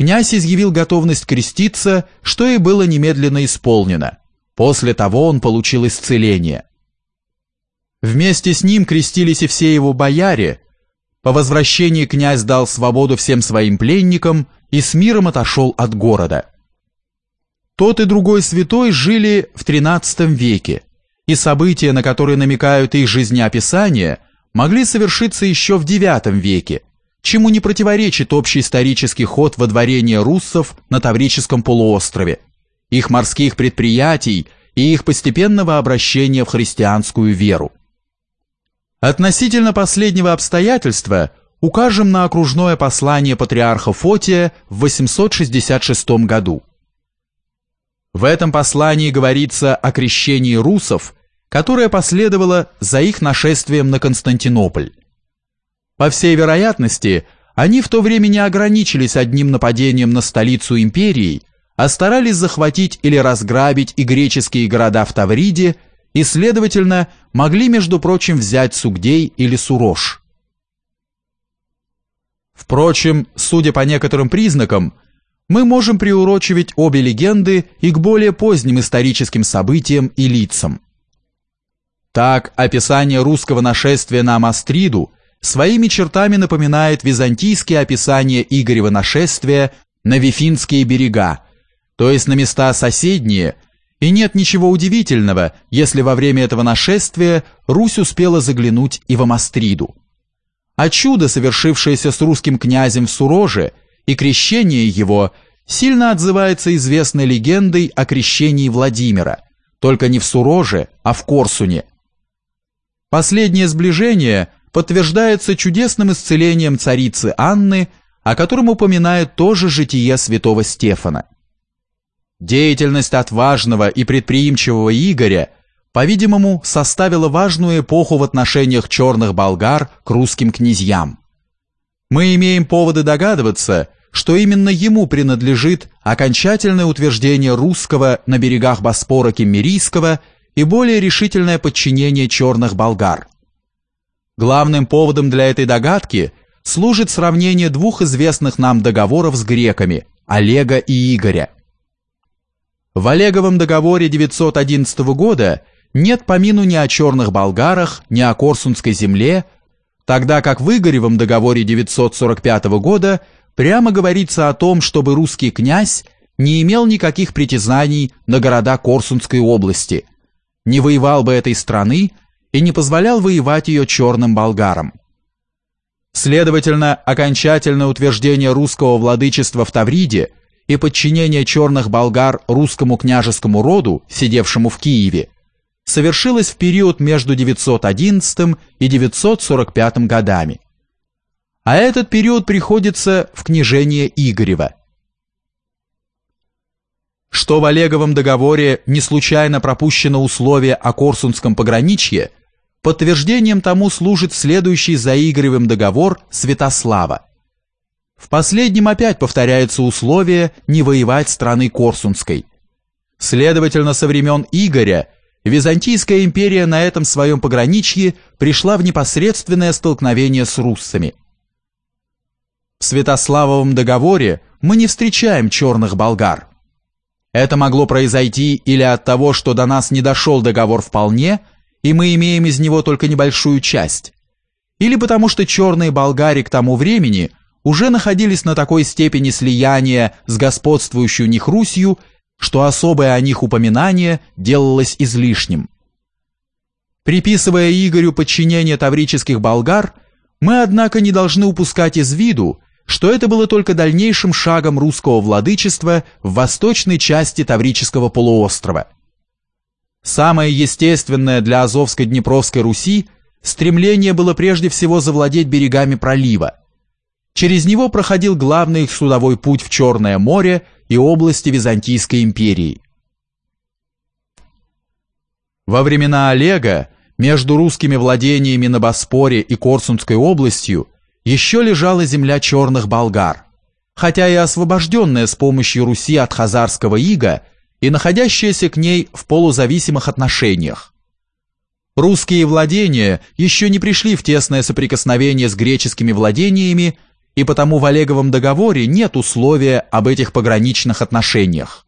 князь изъявил готовность креститься, что и было немедленно исполнено. После того он получил исцеление. Вместе с ним крестились и все его бояре. По возвращении князь дал свободу всем своим пленникам и с миром отошел от города. Тот и другой святой жили в XIII веке, и события, на которые намекают их жизнеописания, могли совершиться еще в IX веке, чему не противоречит общий исторический ход водворения руссов на Таврическом полуострове, их морских предприятий и их постепенного обращения в христианскую веру. Относительно последнего обстоятельства укажем на окружное послание патриарха Фотия в 866 году. В этом послании говорится о крещении русов, которое последовало за их нашествием на Константинополь. По всей вероятности, они в то время не ограничились одним нападением на столицу империи, а старались захватить или разграбить и греческие города в Тавриде – и, следовательно, могли, между прочим, взять Сугдей или Сурож. Впрочем, судя по некоторым признакам, мы можем приурочивать обе легенды и к более поздним историческим событиям и лицам. Так, описание русского нашествия на Амастриду своими чертами напоминает византийские описания Игорева нашествия на Вифинские берега, то есть на места соседние – и нет ничего удивительного, если во время этого нашествия Русь успела заглянуть и в Амастриду. А чудо, совершившееся с русским князем в Суроже, и крещение его сильно отзывается известной легендой о крещении Владимира, только не в Суроже, а в Корсуне. Последнее сближение подтверждается чудесным исцелением царицы Анны, о котором упоминает тоже житие святого Стефана. Деятельность отважного и предприимчивого Игоря, по-видимому, составила важную эпоху в отношениях черных болгар к русским князьям. Мы имеем поводы догадываться, что именно ему принадлежит окончательное утверждение русского на берегах Боспора Кеммерийского и более решительное подчинение черных болгар. Главным поводом для этой догадки служит сравнение двух известных нам договоров с греками – Олега и Игоря – в Олеговом договоре 911 года нет помину ни о черных болгарах, ни о Корсунской земле, тогда как в Игоревом договоре 945 года прямо говорится о том, чтобы русский князь не имел никаких притязаний на города Корсунской области, не воевал бы этой страны и не позволял воевать ее черным болгарам. Следовательно, окончательное утверждение русского владычества в Тавриде – и подчинение черных болгар русскому княжескому роду, сидевшему в Киеве, совершилось в период между 911 и 945 годами. А этот период приходится в княжение Игорева. Что в Олеговом договоре не случайно пропущено условие о Корсунском пограничье, подтверждением тому служит следующий за договор Святослава. В последнем опять повторяется условие не воевать страны Корсунской. Следовательно, со времен Игоря Византийская империя на этом своем пограничье пришла в непосредственное столкновение с руссами. В Святославовом договоре мы не встречаем черных болгар. Это могло произойти или от того, что до нас не дошел договор вполне, и мы имеем из него только небольшую часть, или потому что черные болгари к тому времени – уже находились на такой степени слияния с господствующей у них Русью, что особое о них упоминание делалось излишним. Приписывая Игорю подчинение таврических болгар, мы, однако, не должны упускать из виду, что это было только дальнейшим шагом русского владычества в восточной части Таврического полуострова. Самое естественное для Азовско-Днепровской Руси стремление было прежде всего завладеть берегами пролива, Через него проходил главный их судовой путь в Черное море и области Византийской империи. Во времена Олега между русскими владениями на Боспоре и Корсунской областью еще лежала земля черных болгар, хотя и освобожденная с помощью Руси от хазарского ига и находящаяся к ней в полузависимых отношениях. Русские владения еще не пришли в тесное соприкосновение с греческими владениями и потому в Олеговом договоре нет условия об этих пограничных отношениях.